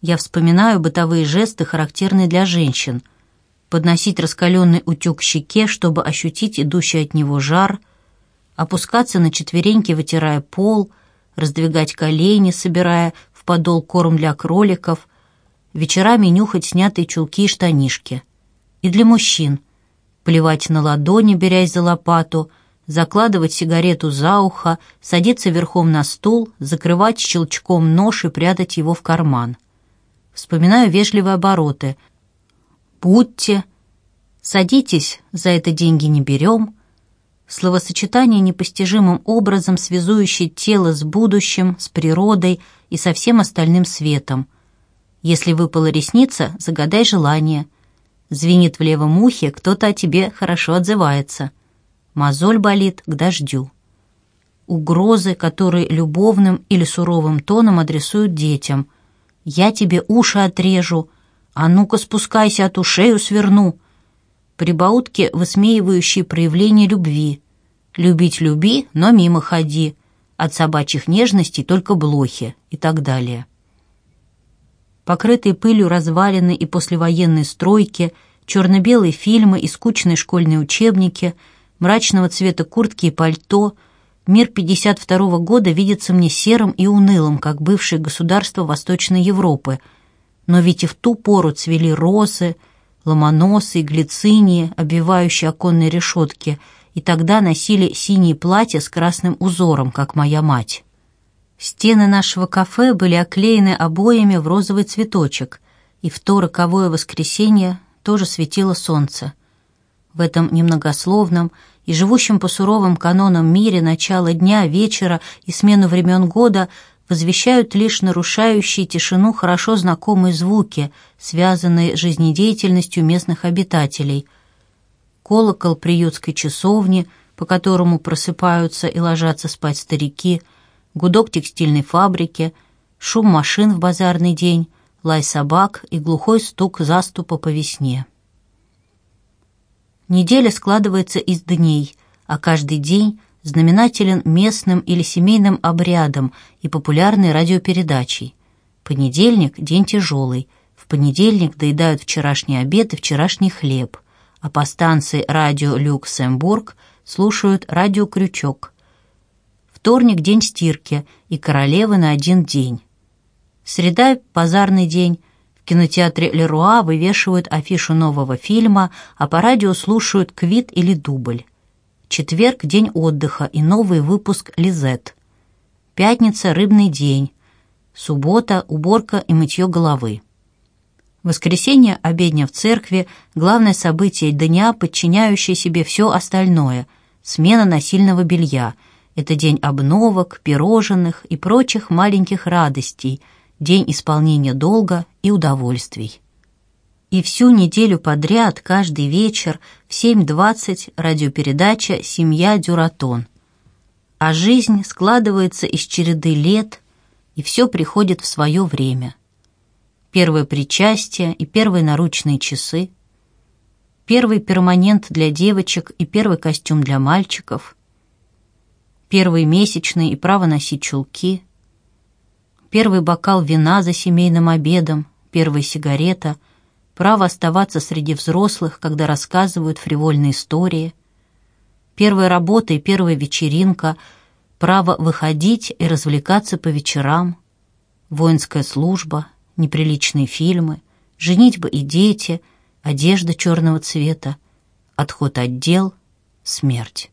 Я вспоминаю бытовые жесты, характерные для женщин. Подносить раскаленный утюг к щеке, чтобы ощутить идущий от него жар, опускаться на четвереньки, вытирая пол, раздвигать колени, собирая в подол корм для кроликов, вечерами нюхать снятые чулки и штанишки. И для мужчин. Плевать на ладони, берясь за лопату, закладывать сигарету за ухо, садиться верхом на стул, закрывать щелчком нож и прятать его в карман. Вспоминаю вежливые обороты. «Будьте», «Садитесь, за это деньги не берем», словосочетание непостижимым образом связующее тело с будущим, с природой и со всем остальным светом. Если выпала ресница, загадай желание. Звенит в левом ухе, кто-то о тебе хорошо отзывается. Мозоль болит к дождю. Угрозы, которые любовным или суровым тоном адресуют детям – я тебе уши отрежу, а ну-ка спускайся, а то шею сверну. Прибаутки, высмеивающие проявление любви. Любить люби, но мимо ходи. От собачьих нежностей только блохи и так далее. Покрытые пылью развалины и послевоенные стройки, черно-белые фильмы и скучные школьные учебники, мрачного цвета куртки и пальто — Мир 52 года видится мне серым и унылым, как бывшее государство Восточной Европы. Но ведь и в ту пору цвели розы, ломоносы глицинии, обвивающие оконные решетки, и тогда носили синие платья с красным узором, как моя мать. Стены нашего кафе были оклеены обоями в розовый цветочек, и в то роковое воскресенье тоже светило солнце. В этом немногословном и живущем по суровым канонам мире начало дня, вечера и смену времен года возвещают лишь нарушающие тишину хорошо знакомые звуки, связанные с жизнедеятельностью местных обитателей. Колокол приютской часовни, по которому просыпаются и ложатся спать старики, гудок текстильной фабрики, шум машин в базарный день, лай собак и глухой стук заступа по весне. Неделя складывается из дней, а каждый день знаменателен местным или семейным обрядом и популярной радиопередачей. Понедельник – день тяжелый. В понедельник доедают вчерашний обед и вчерашний хлеб, а по станции радио Люксембург слушают радио Крючок. Вторник – день стирки и королевы на один день. Среда – базарный день, кинотеатре Леруа вывешивают афишу нового фильма, а по радио слушают квит или дубль. Четверг – день отдыха и новый выпуск «Лизет». Пятница – рыбный день. Суббота – уборка и мытье головы. Воскресенье – обедня в церкви, главное событие дня, подчиняющее себе все остальное – смена насильного белья. Это день обновок, пирожных и прочих маленьких радостей – день исполнения долга и удовольствий. И всю неделю подряд, каждый вечер, в 7.20 радиопередача «Семья Дюратон». А жизнь складывается из череды лет, и все приходит в свое время. Первое причастие и первые наручные часы, первый перманент для девочек и первый костюм для мальчиков, первый месячный и право носить чулки — первый бокал вина за семейным обедом, первая сигарета, право оставаться среди взрослых, когда рассказывают фривольные истории, первая работа и первая вечеринка, право выходить и развлекаться по вечерам, воинская служба, неприличные фильмы, женитьба и дети, одежда черного цвета, отход от дел, смерть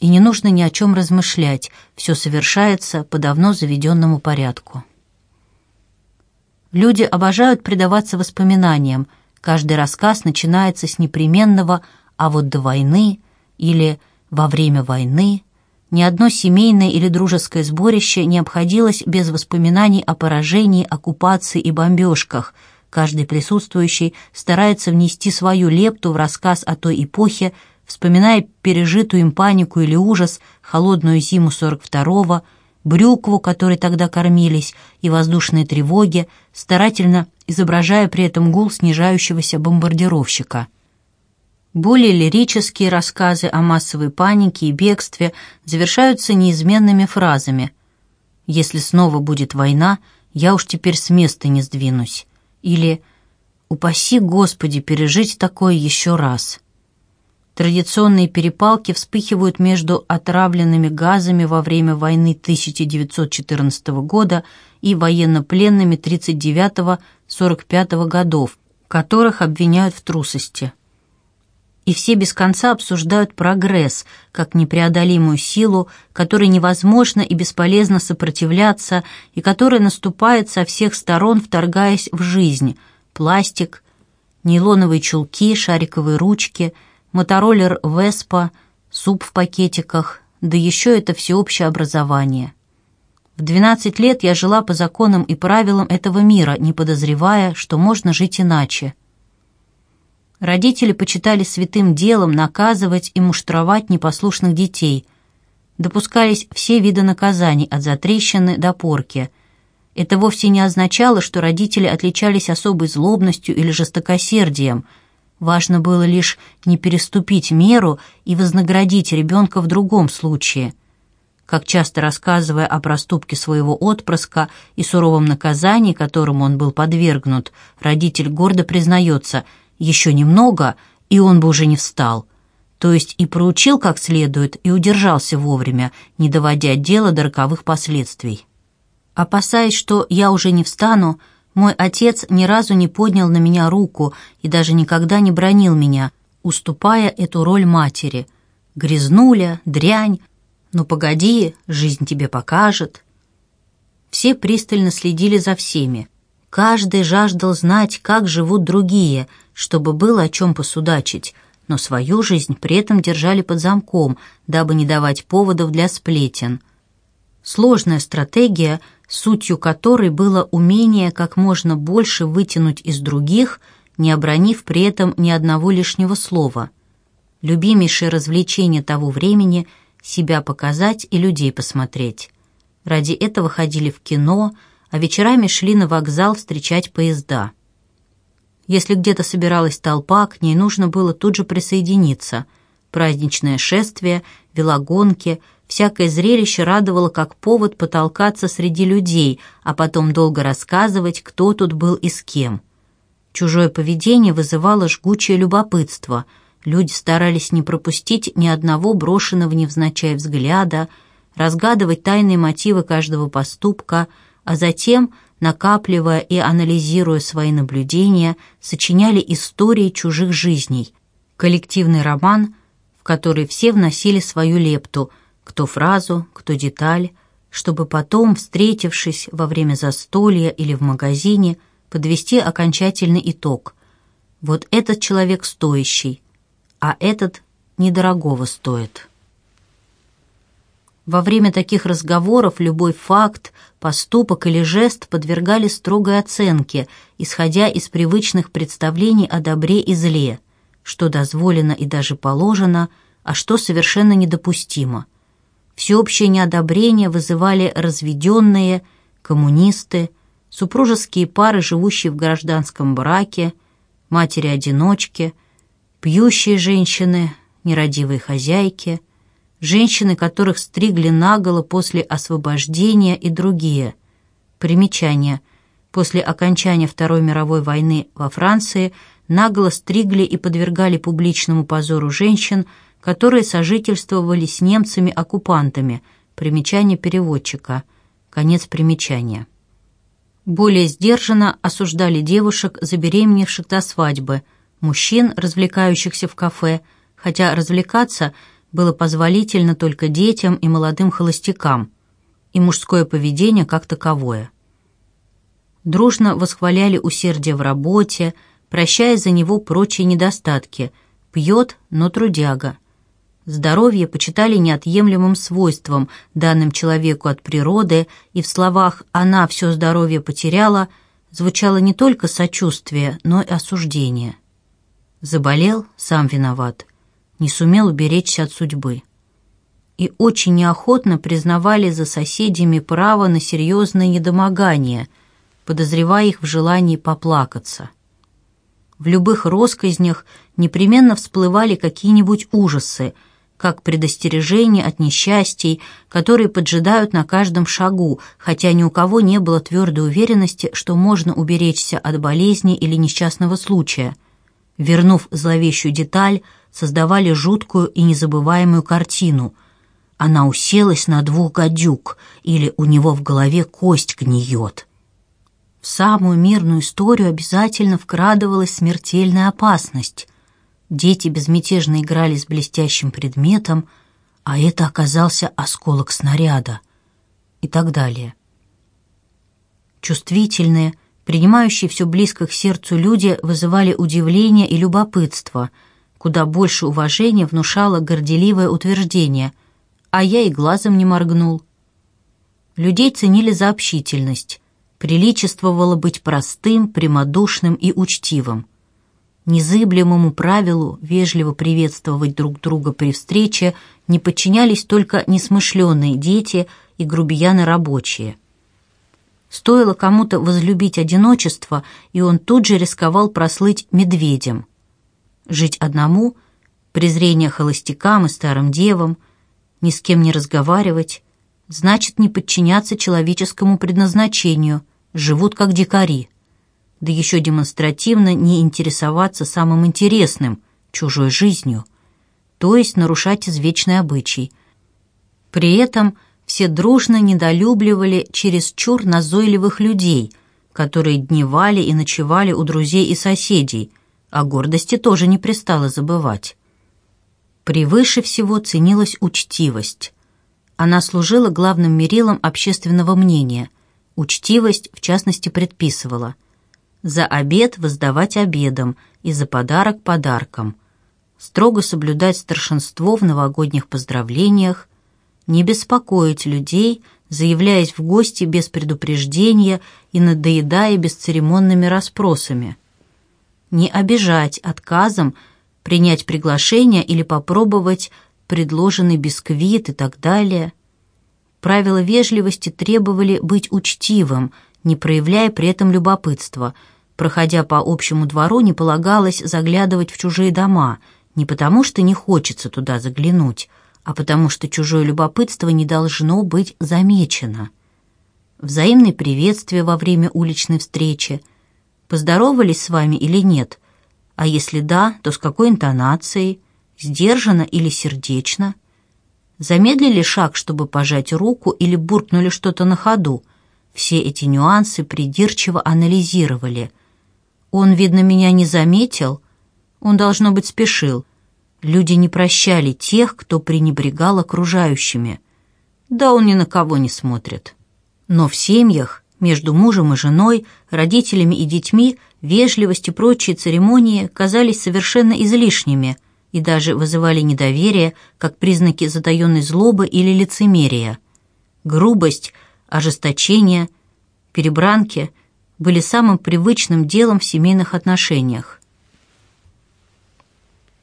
и не нужно ни о чем размышлять, все совершается по давно заведенному порядку. Люди обожают предаваться воспоминаниям, каждый рассказ начинается с непременного «а вот до войны» или «во время войны», ни одно семейное или дружеское сборище не обходилось без воспоминаний о поражении, оккупации и бомбежках. Каждый присутствующий старается внести свою лепту в рассказ о той эпохе, вспоминая пережитую им панику или ужас, холодную зиму 42-го, брюкву, которой тогда кормились, и воздушные тревоги, старательно изображая при этом гул снижающегося бомбардировщика. Более лирические рассказы о массовой панике и бегстве завершаются неизменными фразами «Если снова будет война, «Я уж теперь с места не сдвинусь» или «Упаси Господи пережить такое еще раз». Традиционные перепалки вспыхивают между отравленными газами во время войны 1914 года и военнопленными 39-45 годов, которых обвиняют в трусости. И все без конца обсуждают прогресс как непреодолимую силу, которой невозможно и бесполезно сопротивляться, и которая наступает со всех сторон, вторгаясь в жизнь. Пластик, нейлоновые чулки, шариковые ручки – мотороллер Веспа, суп в пакетиках, да еще это всеобщее образование. В 12 лет я жила по законам и правилам этого мира, не подозревая, что можно жить иначе. Родители почитали святым делом наказывать и муштровать непослушных детей. Допускались все виды наказаний, от затрещины до порки. Это вовсе не означало, что родители отличались особой злобностью или жестокосердием – Важно было лишь не переступить меру и вознаградить ребенка в другом случае. Как часто рассказывая о проступке своего отпрыска и суровом наказании, которому он был подвергнут, родитель гордо признается «еще немного, и он бы уже не встал». То есть и проучил как следует, и удержался вовремя, не доводя дело до роковых последствий. Опасаясь, что я уже не встану, мой отец ни разу не поднял на меня руку и даже никогда не бронил меня, уступая эту роль матери. Грязнуля, дрянь, ну погоди, жизнь тебе покажет. Все пристально следили за всеми. Каждый жаждал знать, как живут другие, чтобы было о чем посудачить, но свою жизнь при этом держали под замком, дабы не давать поводов для сплетен. Сложная стратегия — сутью которой было умение как можно больше вытянуть из других, не обронив при этом ни одного лишнего слова. Любимейшее развлечение того времени — себя показать и людей посмотреть. Ради этого ходили в кино, а вечерами шли на вокзал встречать поезда. Если где-то собиралась толпа, к ней нужно было тут же присоединиться. Праздничное шествие, велогонки — Всякое зрелище радовало как повод потолкаться среди людей, а потом долго рассказывать, кто тут был и с кем. Чужое поведение вызывало жгучее любопытство. Люди старались не пропустить ни одного брошенного невзначай взгляда, разгадывать тайные мотивы каждого поступка, а затем, накапливая и анализируя свои наблюдения, сочиняли истории чужих жизней. Коллективный роман, в который все вносили свою лепту – кто фразу, кто деталь, чтобы потом, встретившись во время застолья или в магазине, подвести окончательный итог. Вот этот человек стоящий, а этот недорогого стоит. Во время таких разговоров любой факт, поступок или жест подвергали строгой оценке, исходя из привычных представлений о добре и зле, что дозволено и даже положено, а что совершенно недопустимо – Всеобщее неодобрение вызывали разведенные, коммунисты, супружеские пары, живущие в гражданском браке, матери-одиночки, пьющие женщины, нерадивые хозяйки, женщины, которых стригли наголо после освобождения и другие. Примечание. После окончания Второй мировой войны во Франции наголо стригли и подвергали публичному позору женщин – которые сожительствовали с немцами-оккупантами. Примечание переводчика. Конец примечания. Более сдержанно осуждали девушек, забеременевших до свадьбы, мужчин, развлекающихся в кафе, хотя развлекаться было позволительно только детям и молодым холостякам, и мужское поведение как таковое. Дружно восхваляли усердие в работе, прощая за него прочие недостатки – пьет, но трудяга – Здоровье почитали неотъемлемым свойством, данным человеку от природы, и в словах «она все здоровье потеряла» звучало не только сочувствие, но и осуждение. Заболел, сам виноват, не сумел уберечься от судьбы. И очень неохотно признавали за соседями право на серьезное недомогание, подозревая их в желании поплакаться. В любых россказнях непременно всплывали какие-нибудь ужасы – как предостережение от несчастий, которые поджидают на каждом шагу, хотя ни у кого не было твердой уверенности, что можно уберечься от болезни или несчастного случая. Вернув зловещую деталь, создавали жуткую и незабываемую картину. Она уселась на двух гадюк, или у него в голове кость гниет. В самую мирную историю обязательно вкрадывалась смертельная опасность. Дети безмятежно играли с блестящим предметом, а это оказался осколок снаряда и так далее. Чувствительные, принимающие все близко к сердцу люди вызывали удивление и любопытство, куда больше уважения внушало горделивое утверждение, а я и глазом не моргнул. Людей ценили за общительность, приличествовало быть простым, прямодушным и учтивым – Незыблемому правилу вежливо приветствовать друг друга при встрече не подчинялись только несмышленные дети и грубияны рабочие. Стоило кому-то возлюбить одиночество, и он тут же рисковал прослыть медведем. Жить одному, презрение холостякам и старым девам, ни с кем не разговаривать, значит не подчиняться человеческому предназначению, живут как дикари да еще демонстративно не интересоваться самым интересным – чужой жизнью, то есть нарушать извечный обычай. При этом все дружно недолюбливали чересчур назойливых людей, которые дневали и ночевали у друзей и соседей, а гордости тоже не пристало забывать. Превыше всего ценилась учтивость. Она служила главным мерилом общественного мнения. Учтивость, в частности, предписывала – за обед воздавать обедом и за подарок подарком, строго соблюдать старшинство в новогодних поздравлениях, не беспокоить людей, заявляясь в гости без предупреждения и надоедая бесцеремонными расспросами, не обижать отказом, принять приглашение или попробовать предложенный бисквит и так далее. Правила вежливости требовали быть учтивым, не проявляя при этом любопытства – Проходя по общему двору, не полагалось заглядывать в чужие дома, не потому что не хочется туда заглянуть, а потому что чужое любопытство не должно быть замечено. Взаимные приветствия во время уличной встречи. Поздоровались с вами или нет? А если да, то с какой интонацией? Сдержанно или сердечно? Замедлили шаг, чтобы пожать руку, или буркнули что-то на ходу? Все эти нюансы придирчиво анализировали – он, видно, меня не заметил. Он, должно быть, спешил. Люди не прощали тех, кто пренебрегал окружающими. Да он ни на кого не смотрит. Но в семьях, между мужем и женой, родителями и детьми, вежливость и прочие церемонии казались совершенно излишними и даже вызывали недоверие, как признаки затаенной злобы или лицемерия. Грубость, ожесточение, перебранки — были самым привычным делом в семейных отношениях.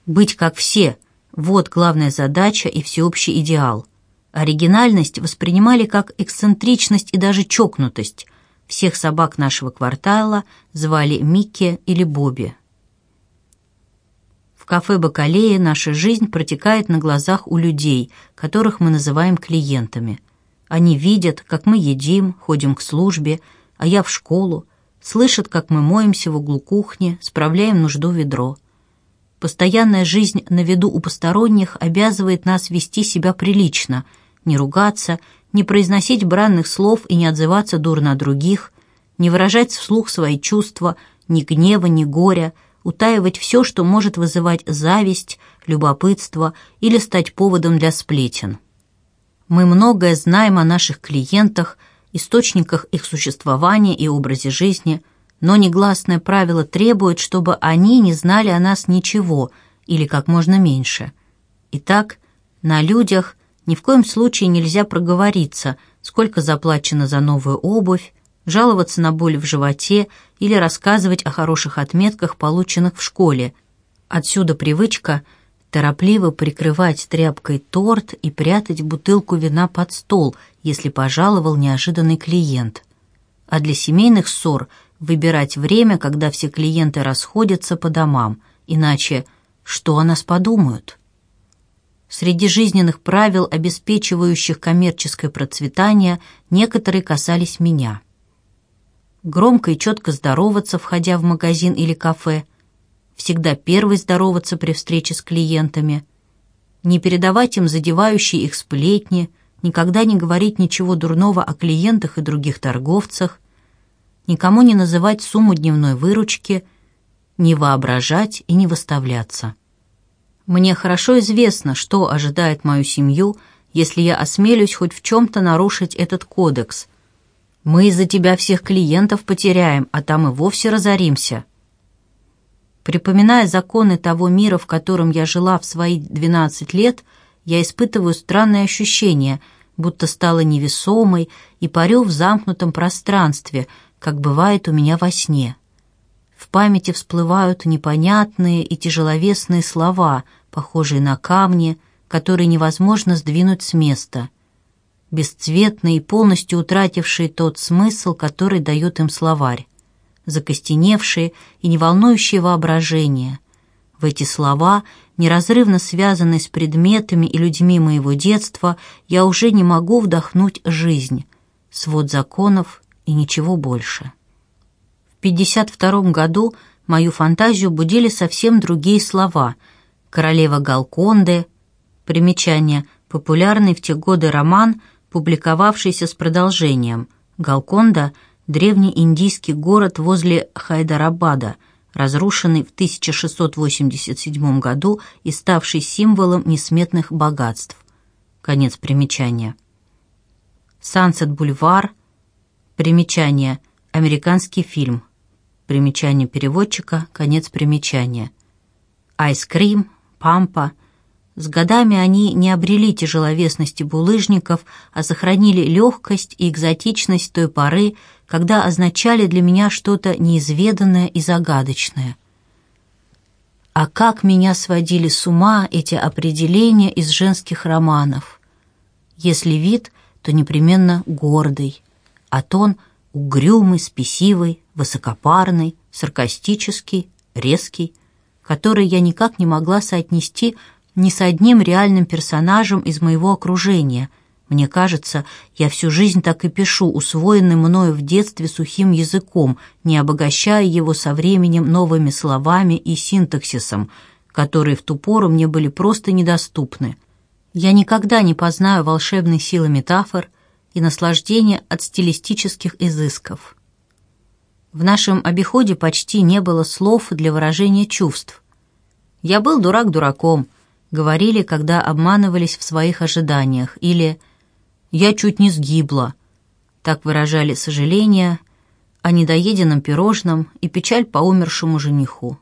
Быть как все – вот главная задача и всеобщий идеал. Оригинальность воспринимали как эксцентричность и даже чокнутость. Всех собак нашего квартала звали Микки или Бобби. В кафе «Бакалея» наша жизнь протекает на глазах у людей, которых мы называем клиентами. Они видят, как мы едим, ходим к службе – а я в школу, слышат, как мы моемся в углу кухни, справляем нужду ведро. Постоянная жизнь на виду у посторонних обязывает нас вести себя прилично, не ругаться, не произносить бранных слов и не отзываться дурно о других, не выражать вслух свои чувства, ни гнева, ни горя, утаивать все, что может вызывать зависть, любопытство или стать поводом для сплетен. Мы многое знаем о наших клиентах – источниках их существования и образе жизни, но негласное правило требует, чтобы они не знали о нас ничего или как можно меньше. Итак, на людях ни в коем случае нельзя проговориться, сколько заплачено за новую обувь, жаловаться на боль в животе или рассказывать о хороших отметках, полученных в школе. Отсюда привычка – торопливо прикрывать тряпкой торт и прятать бутылку вина под стол, если пожаловал неожиданный клиент. А для семейных ссор выбирать время, когда все клиенты расходятся по домам, иначе что о нас подумают? Среди жизненных правил, обеспечивающих коммерческое процветание, некоторые касались меня. Громко и четко здороваться, входя в магазин или кафе, всегда первый здороваться при встрече с клиентами, не передавать им задевающие их сплетни, никогда не говорить ничего дурного о клиентах и других торговцах, никому не называть сумму дневной выручки, не воображать и не выставляться. Мне хорошо известно, что ожидает мою семью, если я осмелюсь хоть в чем-то нарушить этот кодекс. Мы из-за тебя всех клиентов потеряем, а там и вовсе разоримся. Припоминая законы того мира, в котором я жила в свои 12 лет, я испытываю странное ощущение, будто стала невесомой и парю в замкнутом пространстве, как бывает у меня во сне. В памяти всплывают непонятные и тяжеловесные слова, похожие на камни, которые невозможно сдвинуть с места. Бесцветные и полностью утратившие тот смысл, который дает им словарь. Закостеневшие и не волнующие воображение. В эти слова, неразрывно связанные с предметами и людьми моего детства, я уже не могу вдохнуть жизнь, свод законов и ничего больше. 1952 году мою фантазию будили совсем другие слова. «Королева Галконде», примечание, популярный в те годы роман, публиковавшийся с продолжением. Галконда – древний индийский город возле Хайдарабада, разрушенный в 1687 году и ставший символом несметных богатств. Конец примечания. Сансет-бульвар, примечание, американский фильм – Примечание переводчика, конец примечания. Айскрим, пампа. С годами они не обрели тяжеловесности булыжников, а сохранили легкость и экзотичность той поры, когда означали для меня что-то неизведанное и загадочное. А как меня сводили с ума эти определения из женских романов. Если вид, то непременно гордый, а тон — угрюмый, спесивый, высокопарный, саркастический, резкий, который я никак не могла соотнести ни с одним реальным персонажем из моего окружения. Мне кажется, я всю жизнь так и пишу, усвоенный мною в детстве сухим языком, не обогащая его со временем новыми словами и синтаксисом, которые в ту пору мне были просто недоступны. Я никогда не познаю волшебной силы метафор, и наслаждение от стилистических изысков. В нашем обиходе почти не было слов для выражения чувств. «Я был дурак дураком», — говорили, когда обманывались в своих ожиданиях, или «я чуть не сгибла», так выражали сожаление о недоеденном пирожном и печаль по умершему жениху.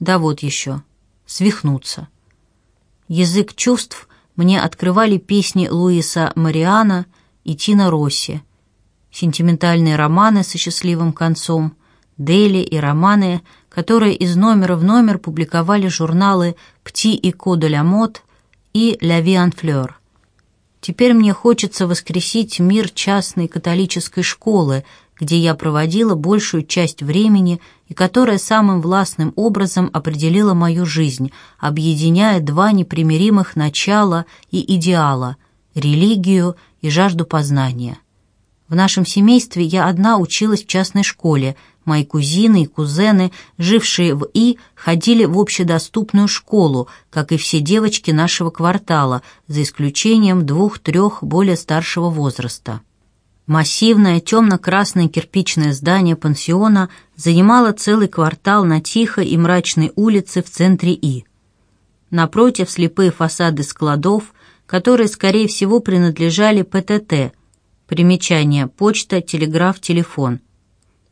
Да вот еще, свихнуться. Язык чувств мне открывали песни Луиса Мариана — и Тина Росси, сентиментальные романы со счастливым концом, Дели и романы, которые из номера в номер публиковали журналы «Пти и Ко ля Мод» и «Ля Ви Флёр». Теперь мне хочется воскресить мир частной католической школы, где я проводила большую часть времени и которая самым властным образом определила мою жизнь, объединяя два непримиримых начала и идеала — религию и жажду познания. В нашем семействе я одна училась в частной школе, мои кузины и кузены, жившие в И, ходили в общедоступную школу, как и все девочки нашего квартала, за исключением двух-трех более старшего возраста. Массивное темно-красное кирпичное здание пансиона занимало целый квартал на тихой и мрачной улице в центре И. Напротив слепые фасады складов, которые, скорее всего, принадлежали ПТТ. Примечание «Почта», «Телеграф», «Телефон».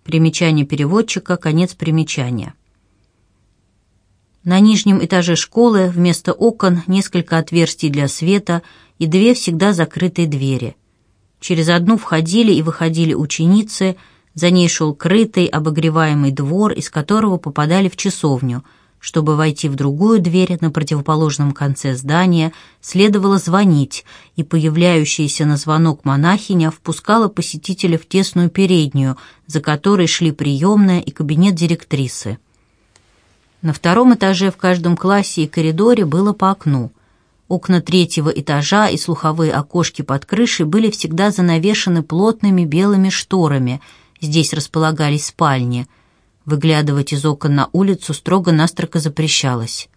Примечание переводчика, конец примечания. На нижнем этаже школы вместо окон несколько отверстий для света и две всегда закрытые двери. Через одну входили и выходили ученицы, за ней шел крытый, обогреваемый двор, из которого попадали в часовню – чтобы войти в другую дверь на противоположном конце здания, следовало звонить, и появляющаяся на звонок монахиня впускала посетителя в тесную переднюю, за которой шли приемная и кабинет директрисы. На втором этаже в каждом классе и коридоре было по окну. Окна третьего этажа и слуховые окошки под крышей были всегда занавешены плотными белыми шторами. Здесь располагались спальни. Выглядывать из окон на улицу строго-настрого запрещалось.